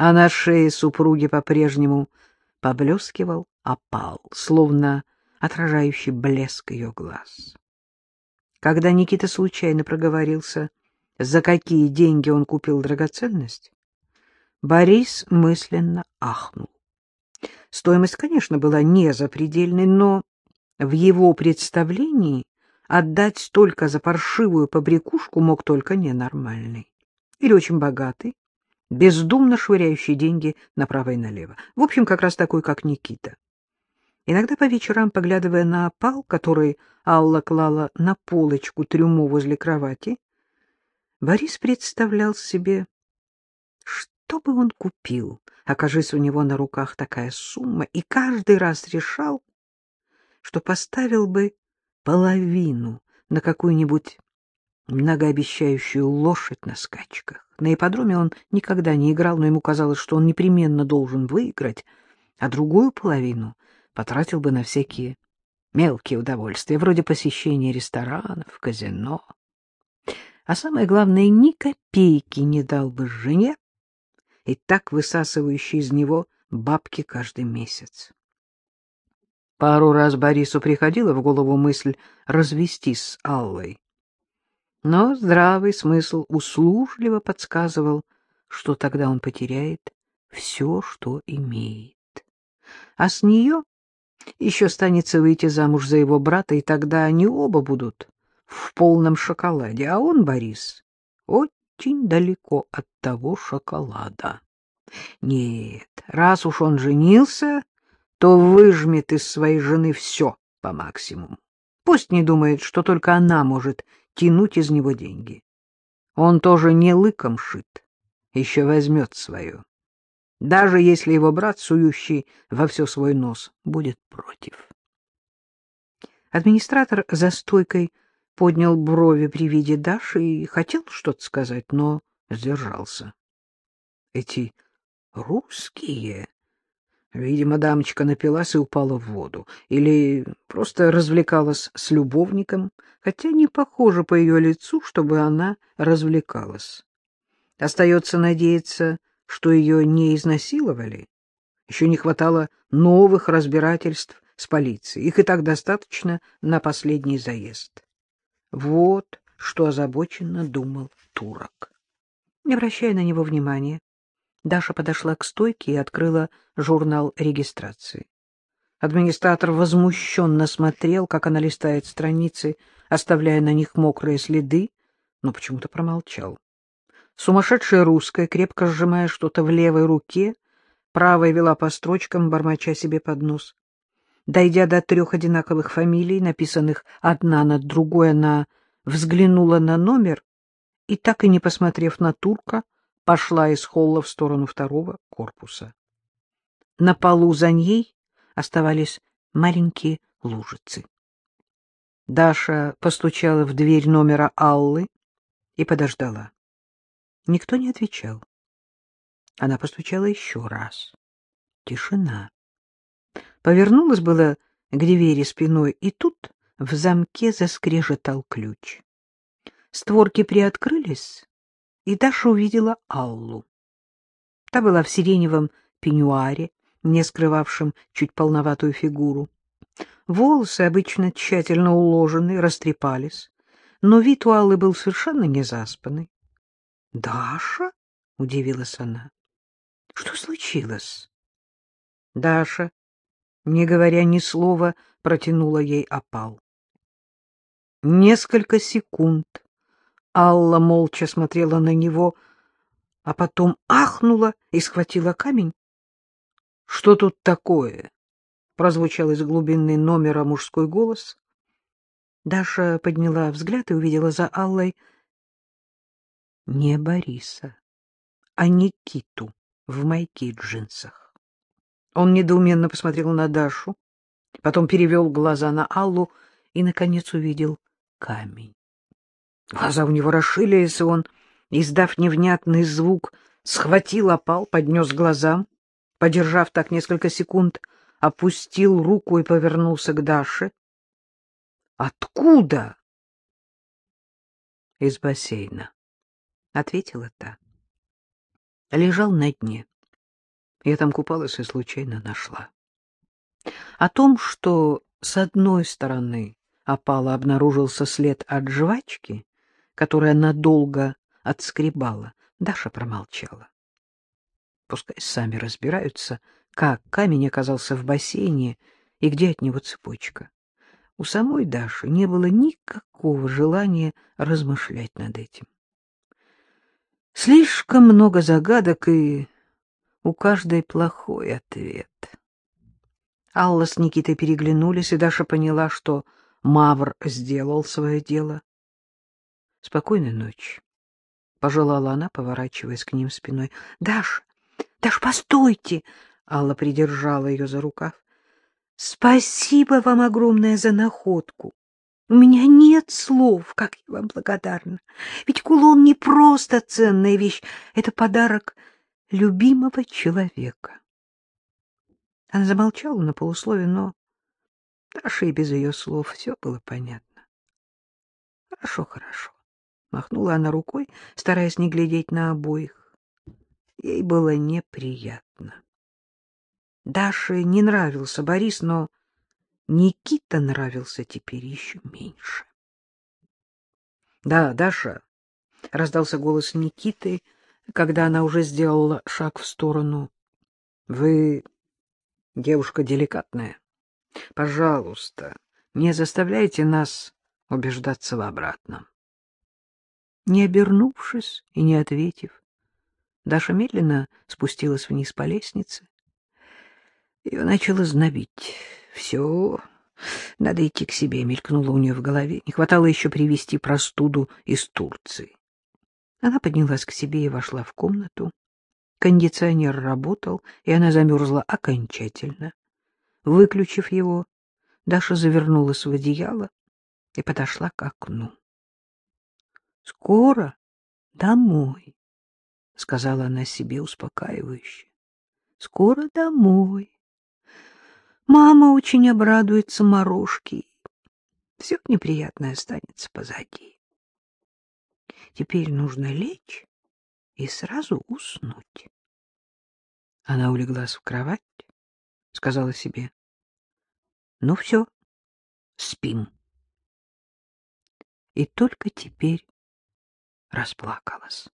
а на шее супруги по-прежнему поблескивал опал, словно отражающий блеск ее глаз. Когда Никита случайно проговорился, за какие деньги он купил драгоценность, Борис мысленно ахнул. Стоимость, конечно, была не запредельной, но в его представлении отдать столько за паршивую побрякушку мог только ненормальный. Или очень богатый, бездумно швыряющий деньги направо и налево. В общем, как раз такой, как Никита. Иногда по вечерам, поглядывая на опал, который Алла клала на полочку трюмо возле кровати, Борис представлял себе, что бы он купил, окажись у него на руках такая сумма, и каждый раз решал, что поставил бы половину на какую-нибудь многообещающую лошадь на скачках. На ипподроме он никогда не играл, но ему казалось, что он непременно должен выиграть, а другую половину потратил бы на всякие мелкие удовольствия, вроде посещения ресторанов, казино. А самое главное, ни копейки не дал бы жене, и так высасывающей из него бабки каждый месяц. Пару раз Борису приходила в голову мысль развестись с Аллой. Но здравый смысл услужливо подсказывал, что тогда он потеряет все, что имеет. А с нее еще станется выйти замуж за его брата, и тогда они оба будут в полном шоколаде, а он, Борис, очень далеко от того шоколада. Нет, раз уж он женился, то выжмет из своей жены все по максимуму. Пусть не думает, что только она может тянуть из него деньги. Он тоже не лыком шит, еще возьмет свое. Даже если его брат, сующий во все свой нос, будет против. Администратор за стойкой поднял брови при виде Даши и хотел что-то сказать, но сдержался. Эти русские Видимо, дамочка напилась и упала в воду. Или просто развлекалась с любовником, хотя не похоже по ее лицу, чтобы она развлекалась. Остается надеяться, что ее не изнасиловали. Еще не хватало новых разбирательств с полицией. Их и так достаточно на последний заезд. Вот что озабоченно думал турок. Не обращая на него внимания, Даша подошла к стойке и открыла журнал регистрации. Администратор возмущенно смотрел, как она листает страницы, оставляя на них мокрые следы, но почему-то промолчал. Сумасшедшая русская, крепко сжимая что-то в левой руке, правой вела по строчкам, бормоча себе под нос. Дойдя до трех одинаковых фамилий, написанных одна над другой, она взглянула на номер и, так и не посмотрев на турка, пошла из холла в сторону второго корпуса. На полу за ней оставались маленькие лужицы. Даша постучала в дверь номера Аллы и подождала. Никто не отвечал. Она постучала еще раз. Тишина. Повернулась было к двери спиной, и тут в замке заскрежетал ключ. Створки приоткрылись, и Даша увидела Аллу. Та была в сиреневом пеньюаре, не скрывавшем чуть полноватую фигуру. Волосы, обычно тщательно уложены, растрепались, но вид у Аллы был совершенно не заспанный. — Даша? — удивилась она. — Что случилось? Даша, не говоря ни слова, протянула ей опал. Несколько секунд Алла молча смотрела на него, а потом ахнула и схватила камень. — Что тут такое? — прозвучал из глубины номера мужской голос. Даша подняла взгляд и увидела за Аллой не Бориса, а Никиту в майке и джинсах. Он недоуменно посмотрел на Дашу, потом перевел глаза на Аллу и, наконец, увидел камень. Глаза у него расширились, и он, издав невнятный звук, схватил опал, поднес глазам, подержав так несколько секунд, опустил руку и повернулся к Даше. — Откуда? — Из бассейна, — ответила та. Лежал на дне, Я там купалась и случайно нашла. О том, что с одной стороны опала обнаружился след от жвачки, которая надолго отскребала, Даша промолчала. Пускай сами разбираются, как камень оказался в бассейне и где от него цепочка. У самой Даши не было никакого желания размышлять над этим. Слишком много загадок, и у каждой плохой ответ. Алла с Никитой переглянулись, и Даша поняла, что Мавр сделал свое дело. — Спокойной ночи, — пожелала она, поворачиваясь к ним спиной. — Даша, Даш, постойте! — Алла придержала ее за рукав. — Спасибо вам огромное за находку. У меня нет слов, как я вам благодарна. Ведь кулон не просто ценная вещь, это подарок любимого человека. Она замолчала на полуслове, но Даше и без ее слов все было понятно. — Хорошо, хорошо. Махнула она рукой, стараясь не глядеть на обоих. Ей было неприятно. Даше не нравился Борис, но Никита нравился теперь еще меньше. — Да, Даша, — раздался голос Никиты, когда она уже сделала шаг в сторону. — Вы девушка деликатная. Пожалуйста, не заставляйте нас убеждаться в обратном. Не обернувшись и не ответив, Даша медленно спустилась вниз по лестнице. Ее начало знобить. Все, надо идти к себе, мелькнуло у нее в голове. Не хватало еще привезти простуду из Турции. Она поднялась к себе и вошла в комнату. Кондиционер работал, и она замерзла окончательно. Выключив его, Даша завернулась в одеяло и подошла к окну. — Скоро домой, — сказала она себе успокаивающе. — Скоро домой. Мама очень обрадуется морожке. Все неприятное останется позади. Теперь нужно лечь и сразу уснуть. Она улеглась в кровать, сказала себе. Ну все, спим. И только теперь расплакалась.